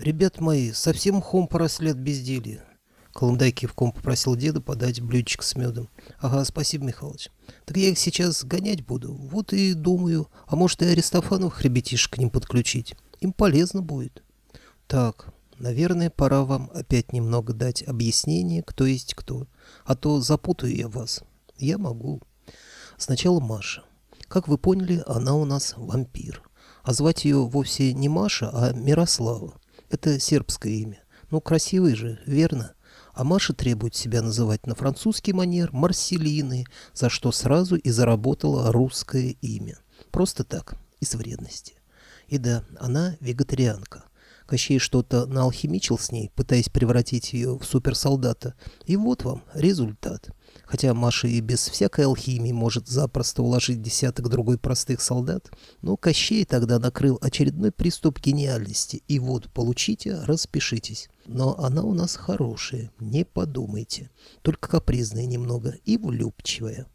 Ребят мои, совсем мхом поросли от безделья. Колымдай кивком попросил деда подать блюдечко с медом. Ага, спасибо, Михалыч. Так я их сейчас гонять буду. Вот и думаю, а может и Аристофанов ребятишек к ним подключить. Им полезно будет. Так, наверное, пора вам опять немного дать объяснение, кто есть кто. А то запутаю я вас. Я могу. Сначала Маша. Как вы поняли, она у нас вампир. А звать ее вовсе не Маша, а Мирослава. Это сербское имя. Ну, красивый же, верно? А Маша требует себя называть на французский манер Марселины, за что сразу и заработала русское имя. Просто так, из вредности. И да, она вегетарианка. Кощей что-то наалхимичил с ней, пытаясь превратить ее в суперсолдата. И вот вам результат. Хотя Маша и без всякой алхимии может запросто уложить десяток другой простых солдат, но Кощей тогда накрыл очередной приступ гениальности. И вот, получите, распишитесь. Но она у нас хорошая, не подумайте. Только капризная немного и влюбчивая.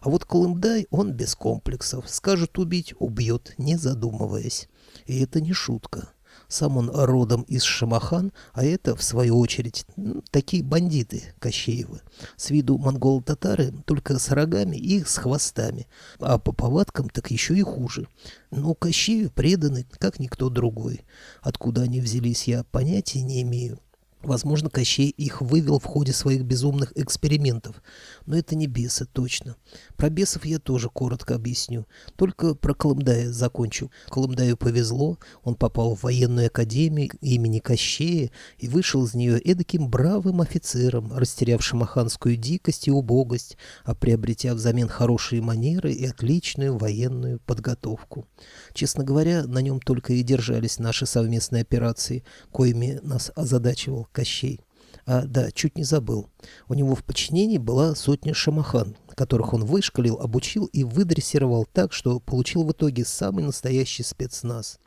А вот Колымдай, он без комплексов. Скажет убить, убьет, не задумываясь. И это не шутка. Сам он родом из Шамахан, а это, в свою очередь, такие бандиты Кощеевы. С виду монгол-татары, только с рогами и с хвостами. А по повадкам так еще и хуже. Но Кощею преданы, как никто другой. Откуда они взялись, я понятия не имею. Возможно, Кощей их вывел в ходе своих безумных экспериментов. Но это не бесы, точно. Про бесов я тоже коротко объясню. Только про Колымдая закончу. Колымдаю повезло. Он попал в военную академию имени Кощея и вышел из нее эдаким бравым офицером, растерявшим аханскую дикость и убогость, а приобретя взамен хорошие манеры и отличную военную подготовку. Честно говоря, на нем только и держались наши совместные операции, коими нас озадачивал Кощей. А, да, чуть не забыл. У него в подчинении была сотня шамахан, которых он вышкалил, обучил и выдрессировал так, что получил в итоге самый настоящий спецназ.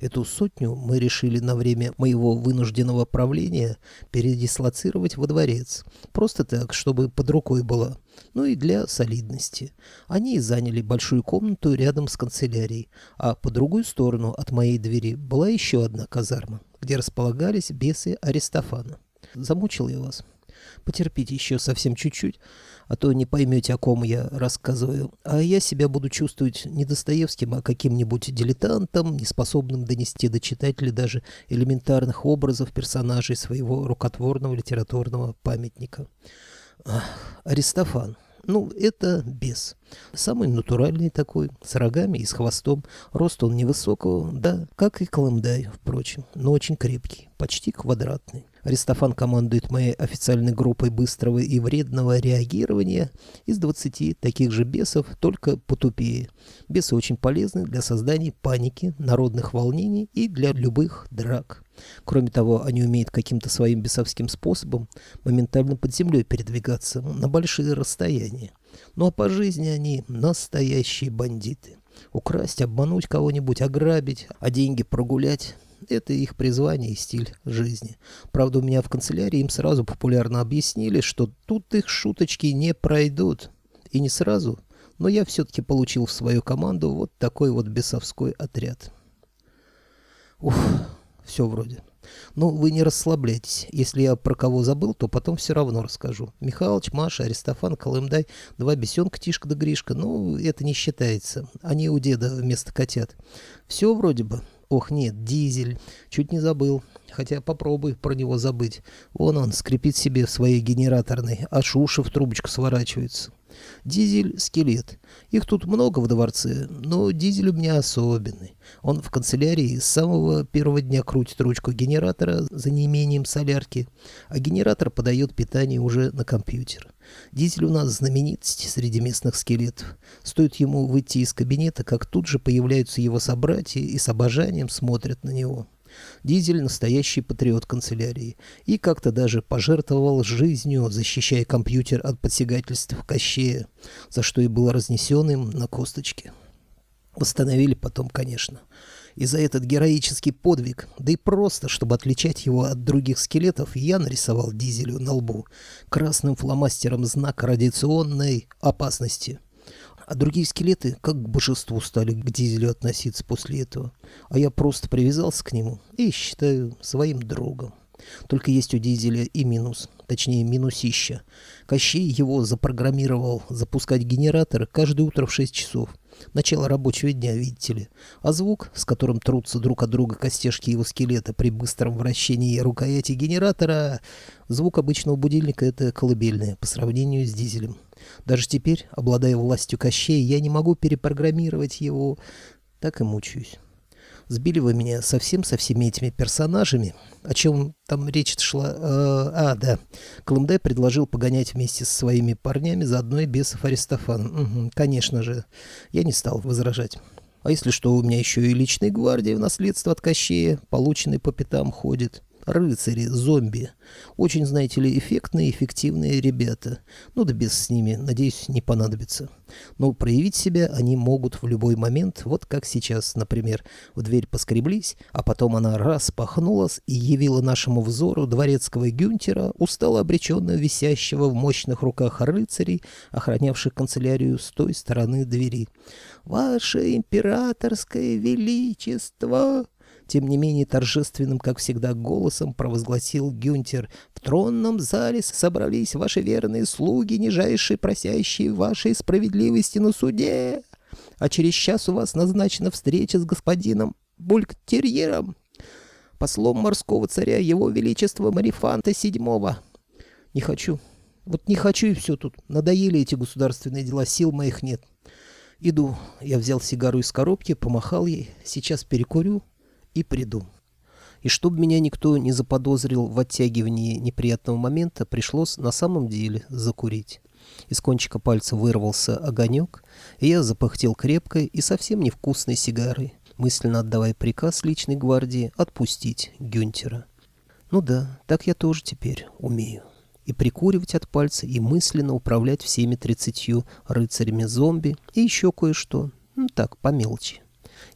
Эту сотню мы решили на время моего вынужденного правления передислоцировать во дворец. Просто так, чтобы под рукой была. Ну и для солидности. Они заняли большую комнату рядом с канцелярией, а по другую сторону от моей двери была еще одна казарма где располагались бесы Аристофана. Замучил я вас. Потерпите еще совсем чуть-чуть, а то не поймете, о ком я рассказываю. А я себя буду чувствовать не Достоевским, а каким-нибудь дилетантом, неспособным донести до читателя даже элементарных образов персонажей своего рукотворного литературного памятника. Ах, Аристофан. Ну, это бес. Самый натуральный такой, с рогами и с хвостом. Рост он невысокого, да, как и Колымдай, впрочем, но очень крепкий, почти квадратный. Аристофан командует моей официальной группой быстрого и вредного реагирования из 20 таких же бесов, только потупее. Бесы очень полезны для создания паники, народных волнений и для любых драк. Кроме того, они умеют каким-то своим бесовским способом моментально под землей передвигаться на большие расстояния. Ну а по жизни они настоящие бандиты. Украсть, обмануть кого-нибудь, ограбить, а деньги прогулять это их призвание и стиль жизни. Правда, у меня в канцелярии им сразу популярно объяснили, что тут их шуточки не пройдут. И не сразу, но я все-таки получил в свою команду вот такой вот бесовской отряд. Ух, все вроде. Ну, вы не расслабляйтесь. Если я про кого забыл, то потом все равно расскажу. Михалыч, Маша, Аристофан, Колымдай, два бесенка, Тишка да Гришка. Ну, это не считается. Они у деда вместо котят. Все вроде бы. Ох, нет, дизель. Чуть не забыл. Хотя попробуй про него забыть. Вон он, скрипит себе в своей генераторной, а уши в трубочку сворачиваются. Дизель — скелет. Их тут много в дворце, но дизель у меня особенный. Он в канцелярии с самого первого дня крутит ручку генератора за неимением солярки, а генератор подает питание уже на компьютер. Дизель у нас знаменитость среди местных скелетов. Стоит ему выйти из кабинета, как тут же появляются его собратья и с обожанием смотрят на него. Дизель – настоящий патриот канцелярии и как-то даже пожертвовал жизнью, защищая компьютер от подсягательств Кощея, за что и был разнесен им на косточке. Восстановили потом, конечно и за этот героический подвиг, да и просто, чтобы отличать его от других скелетов, я нарисовал Дизелю на лбу красным фломастером знак радиационной опасности. А другие скелеты как к божеству стали к дизелю относиться после этого. А я просто привязался к нему и считаю своим другом. Только есть у дизеля и минус, точнее минусища. Кощей его запрограммировал запускать генераторы каждое утро в 6 часов. Начало рабочего дня, видите ли. А звук, с которым трутся друг от друга костяшки его скелета при быстром вращении рукояти генератора, звук обычного будильника — это колыбельное по сравнению с дизелем. Даже теперь, обладая властью Кощей, я не могу перепрограммировать его. Так и мучаюсь. Сбили вы меня совсем со всеми этими персонажами. О чем там речь шла? Э, а, да. Колымдай предложил погонять вместе со своими парнями, заодно и бесов Аристофан. Угу, конечно же. Я не стал возражать. А если что, у меня еще и личной гвардии в наследство от Кощея, полученный по пятам ходит рыцари, зомби. Очень, знаете ли, эффектные, эффективные ребята. Ну да без с ними, надеюсь, не понадобится. Но проявить себя они могут в любой момент, вот как сейчас, например. В дверь поскреблись, а потом она раз пахнулась и явила нашему взору дворецкого Гюнтера, устало обреченно висящего в мощных руках рыцарей, охранявших канцелярию с той стороны двери. «Ваше императорское величество!» Тем не менее торжественным, как всегда, голосом провозгласил Гюнтер. «В тронном зале собрались ваши верные слуги, нижайшие просящие вашей справедливости на суде. А через час у вас назначена встреча с господином Бульктерьером, послом морского царя Его Величества Марифанта VII. Не хочу. Вот не хочу и все тут. Надоели эти государственные дела, сил моих нет. Иду. Я взял сигару из коробки, помахал ей. Сейчас перекурю, и приду. И чтобы меня никто не заподозрил в оттягивании неприятного момента, пришлось на самом деле закурить. Из кончика пальца вырвался огонек, и я запахтел крепкой и совсем невкусной сигарой, мысленно отдавая приказ личной гвардии отпустить Гюнтера. Ну да, так я тоже теперь умею. И прикуривать от пальца, и мысленно управлять всеми тридцатью рыцарями-зомби, и еще кое-что. Ну так, по мелочи.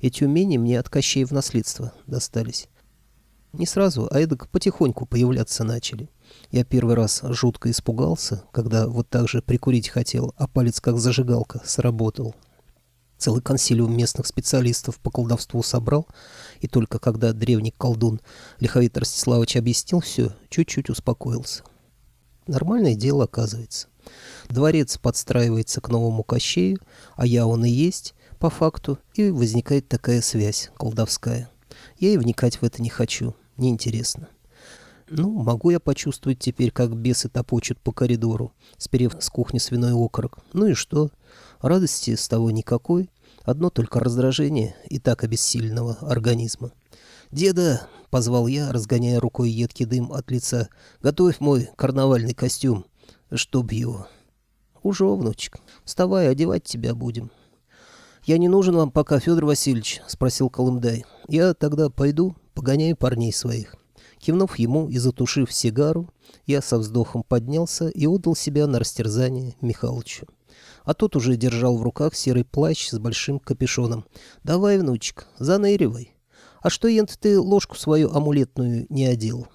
Эти умения мне от Кощей в наследство достались. Не сразу, а эдак потихоньку появляться начали. Я первый раз жутко испугался, когда вот так же прикурить хотел, а палец как зажигалка сработал. Целый консилиум местных специалистов по колдовству собрал, и только когда древний колдун Лиховит Ростиславович объяснил все, чуть-чуть успокоился. Нормальное дело оказывается. Дворец подстраивается к новому Кощею, а я он и есть, по факту, и возникает такая связь колдовская. Я и вникать в это не хочу, неинтересно. Ну, могу я почувствовать теперь, как бесы топочут по коридору, сперев с кухни свиной окорок. Ну и что? Радости с того никакой. Одно только раздражение и так обессиленного организма. «Деда!» — позвал я, разгоняя рукой едкий дым от лица. «Готовь мой карнавальный костюм, чтоб его...» «Уже, внучек. Вставай, одевать тебя будем». «Я не нужен вам пока, Федор Васильевич», — спросил Колымдай. «Я тогда пойду, погоняю парней своих». Кивнув ему и затушив сигару, я со вздохом поднялся и отдал себя на растерзание Михалычу. А тот уже держал в руках серый плащ с большим капюшоном. «Давай, внучек, заныривай. А что, ент, ты ложку свою амулетную не одел?»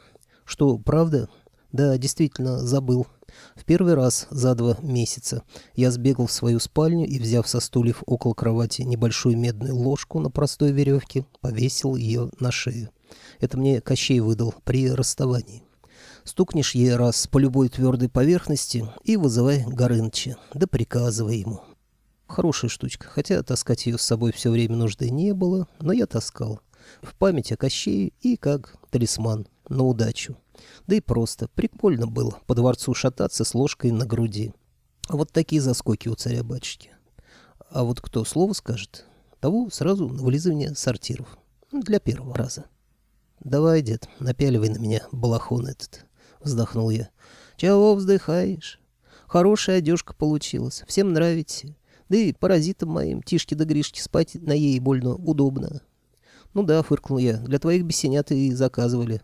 «Что, правда?» «Да, действительно, забыл. В первый раз за два месяца я сбегал в свою спальню и, взяв со стульев около кровати небольшую медную ложку на простой веревке, повесил ее на шею. Это мне Кощей выдал при расставании. Стукнешь ей раз по любой твердой поверхности и вызывай Горыныча, да приказывай ему. Хорошая штучка, хотя таскать ее с собой все время нужды не было, но я таскал. В память о Кощее и как талисман на удачу. Да и просто прикольно было по дворцу шататься с ложкой на груди. Вот такие заскоки у царя-батюшки. А вот кто слово скажет, того сразу на вылизывание сортиров. Для первого раза. «Давай, дед, напяливай на меня балахон этот», — вздохнул я. «Чего вздыхаешь? Хорошая одежка получилась, всем нравится. Да и паразитам моим, Тишке да Гришке, спать на ей больно удобно». «Ну да», — фыркнул я, — «для твоих бесенят и заказывали».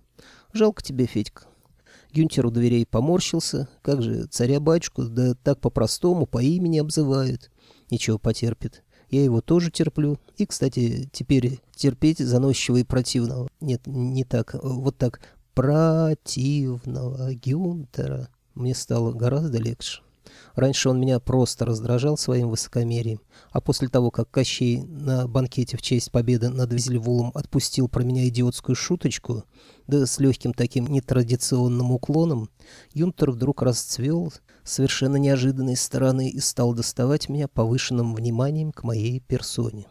Жалко тебе, Федька. Гюнтер у дверей поморщился. Как же, царя-батюшку, да так по-простому, по имени обзывают. Ничего, потерпит. Я его тоже терплю. И, кстати, теперь терпеть заносчивого и противного. Нет, не так. Вот так. Противного Гюнтера. Мне стало гораздо легче. Раньше он меня просто раздражал своим высокомерием, а после того, как Кощей на банкете в честь победы над Визельвулом отпустил про меня идиотскую шуточку, да с легким таким нетрадиционным уклоном, Юнтер вдруг расцвел совершенно неожиданной стороны и стал доставать меня повышенным вниманием к моей персоне.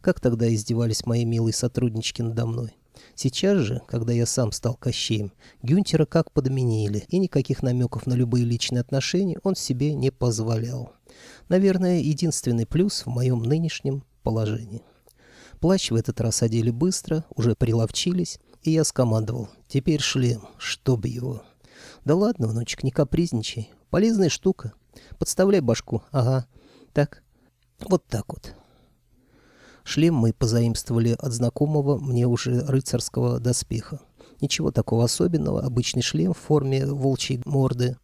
Как тогда издевались мои милые сотруднички надо мной. Сейчас же, когда я сам стал Кощеем, Гюнтера как подменили, и никаких намеков на любые личные отношения он себе не позволял. Наверное, единственный плюс в моем нынешнем положении. Плащ в этот раз одели быстро, уже приловчились, и я скомандовал. Теперь шлем, чтоб его. Да ладно, внучек, не капризничай. Полезная штука. Подставляй башку. Ага. Так. Вот так вот. Шлем мы позаимствовали от знакомого мне уже рыцарского доспеха. Ничего такого особенного, обычный шлем в форме волчьей морды.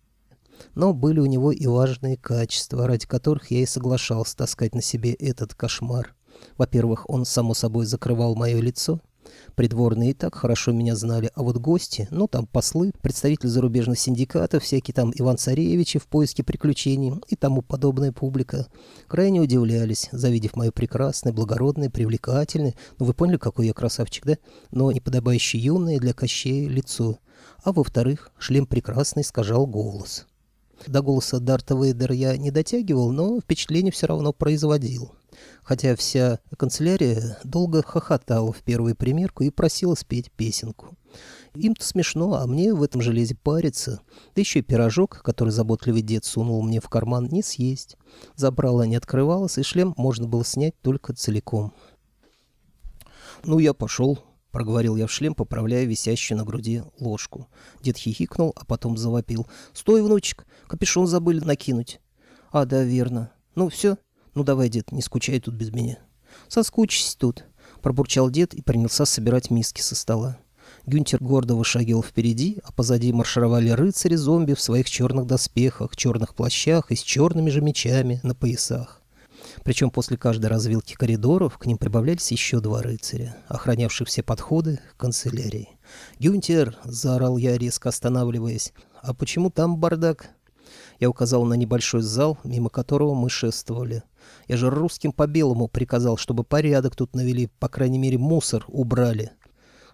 Но были у него и важные качества, ради которых я и соглашался таскать на себе этот кошмар. Во-первых, он, само собой, закрывал мое лицо, Придворные и так хорошо меня знали, а вот гости, ну там послы, представители зарубежных синдикатов, всякие там Иван-Царевичи в поиске приключений и тому подобная публика, крайне удивлялись, завидев мое прекрасное, благородное, привлекательное, ну вы поняли, какой я красавчик, да? Но неподобающе юное для Кощея лицо. А во-вторых, шлем прекрасный искажал голос. До голоса Дарта Вейдера я не дотягивал, но впечатление все равно производил хотя вся канцелярия долго хохотала в первую примерку и просила спеть песенку. Им-то смешно, а мне в этом железе париться. Да еще и пирожок, который заботливый дед сунул мне в карман, не съесть. Забрала не открывалась, и шлем можно было снять только целиком. «Ну, я пошел», — проговорил я в шлем, поправляя висящую на груди ложку. Дед хихикнул, а потом завопил. «Стой, внучек, капюшон забыли накинуть». «А, да, верно. Ну, все, «Ну давай, дед, не скучай тут без меня». «Соскучись тут», — пробурчал дед и принялся собирать миски со стола. Гюнтер гордо вышагивал впереди, а позади маршировали рыцари-зомби в своих черных доспехах, черных плащах и с черными же мечами на поясах. Причем после каждой развилки коридоров к ним прибавлялись еще два рыцаря, охранявших все подходы к канцелярии. «Гюнтер!» — заорал я, резко останавливаясь. «А почему там бардак?» Я указал на небольшой зал, мимо которого мы шествовали. Я же русским по белому приказал, чтобы порядок тут навели, по крайней мере, мусор убрали.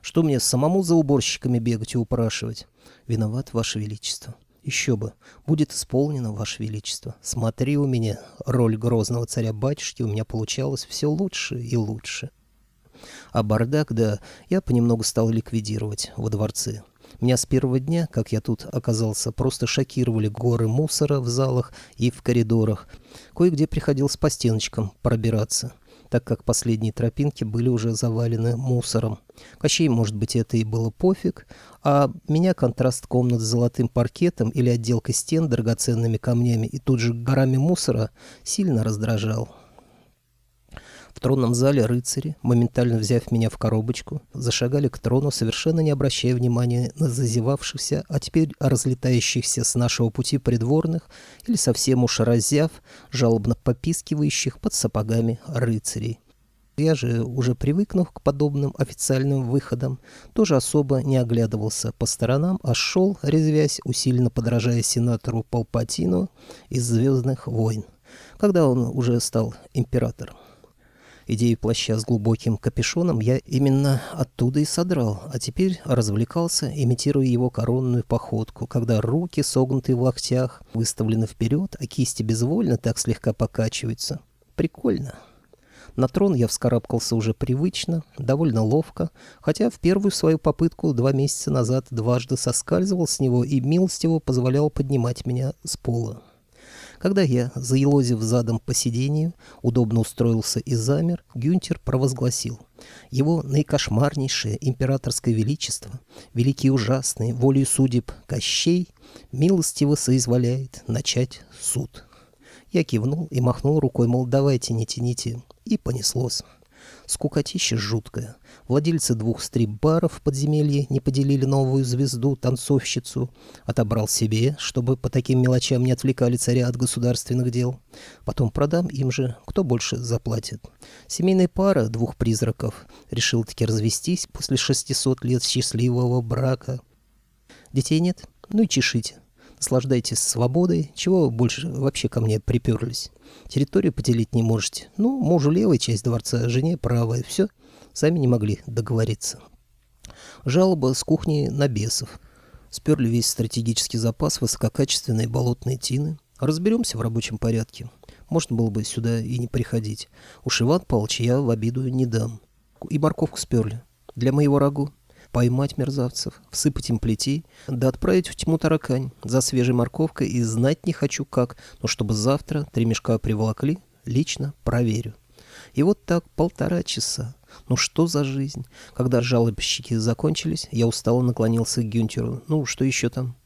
Что мне самому за уборщиками бегать и упрашивать? Виноват, Ваше Величество. Еще бы. Будет исполнено, Ваше Величество. Смотри у меня. Роль грозного царя-батюшки у меня получалась все лучше и лучше. А бардак, да, я понемногу стал ликвидировать во дворце. Меня с первого дня, как я тут оказался, просто шокировали горы мусора в залах и в коридорах. Кое-где приходилось по стеночкам пробираться, так как последние тропинки были уже завалены мусором. Кощей, может быть, это и было пофиг, а меня контраст комнат с золотым паркетом или отделкой стен драгоценными камнями и тут же горами мусора сильно раздражал. В тронном зале рыцари, моментально взяв меня в коробочку, зашагали к трону, совершенно не обращая внимания на зазевавшихся, а теперь разлетающихся с нашего пути придворных или совсем уж разяв, жалобно попискивающих под сапогами рыцарей. Я же, уже привыкнув к подобным официальным выходам, тоже особо не оглядывался по сторонам, а шел, резвясь, усиленно подражая сенатору Палпатину из «Звездных войн», когда он уже стал императором. Идею плаща с глубоким капюшоном я именно оттуда и содрал, а теперь развлекался, имитируя его коронную походку, когда руки, согнутые в локтях, выставлены вперед, а кисти безвольно так слегка покачиваются. Прикольно. На трон я вскарабкался уже привычно, довольно ловко, хотя в первую свою попытку два месяца назад дважды соскальзывал с него и милостиво позволял поднимать меня с пола. Когда я, заелозив задом по сидению, удобно устроился и замер, Гюнтер провозгласил. Его наикошмарнейшее императорское величество, великий ужасный, волею судеб Кощей, милостиво соизволяет начать суд. Я кивнул и махнул рукой, мол, давайте, не тяните, и понеслось. Скукотища жуткая. Владельцы двух стрип-баров в подземелье не поделили новую звезду, танцовщицу. Отобрал себе, чтобы по таким мелочам не отвлекали царя от государственных дел. Потом продам им же, кто больше заплатит. Семейная пара двух призраков решил таки развестись после 600 лет счастливого брака. Детей нет? Ну и чешите. Наслаждайтесь свободой. Чего больше вообще ко мне приперлись? Территорию поделить не можете. Ну, мужу левая часть дворца, жене правая. Все. Сами не могли договориться. Жалоба с кухни на бесов. Сперли весь стратегический запас высококачественной болотной тины. Разберемся в рабочем порядке. Можно было бы сюда и не приходить. Уж Иван Павлович я в обиду не дам. И морковку сперли. Для моего рагу поймать мерзавцев, всыпать им плетей, да отправить в тьму таракань за свежей морковкой и знать не хочу как, но чтобы завтра три мешка приволокли, лично проверю. И вот так полтора часа. Ну что за жизнь? Когда жалобщики закончились, я устало наклонился к Гюнтеру. Ну, что еще там?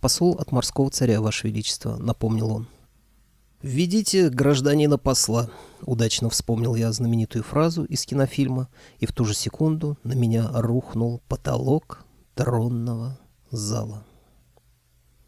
Посол от морского царя, Ваше Величество, напомнил он. «Введите гражданина посла», — удачно вспомнил я знаменитую фразу из кинофильма, и в ту же секунду на меня рухнул потолок тронного зала.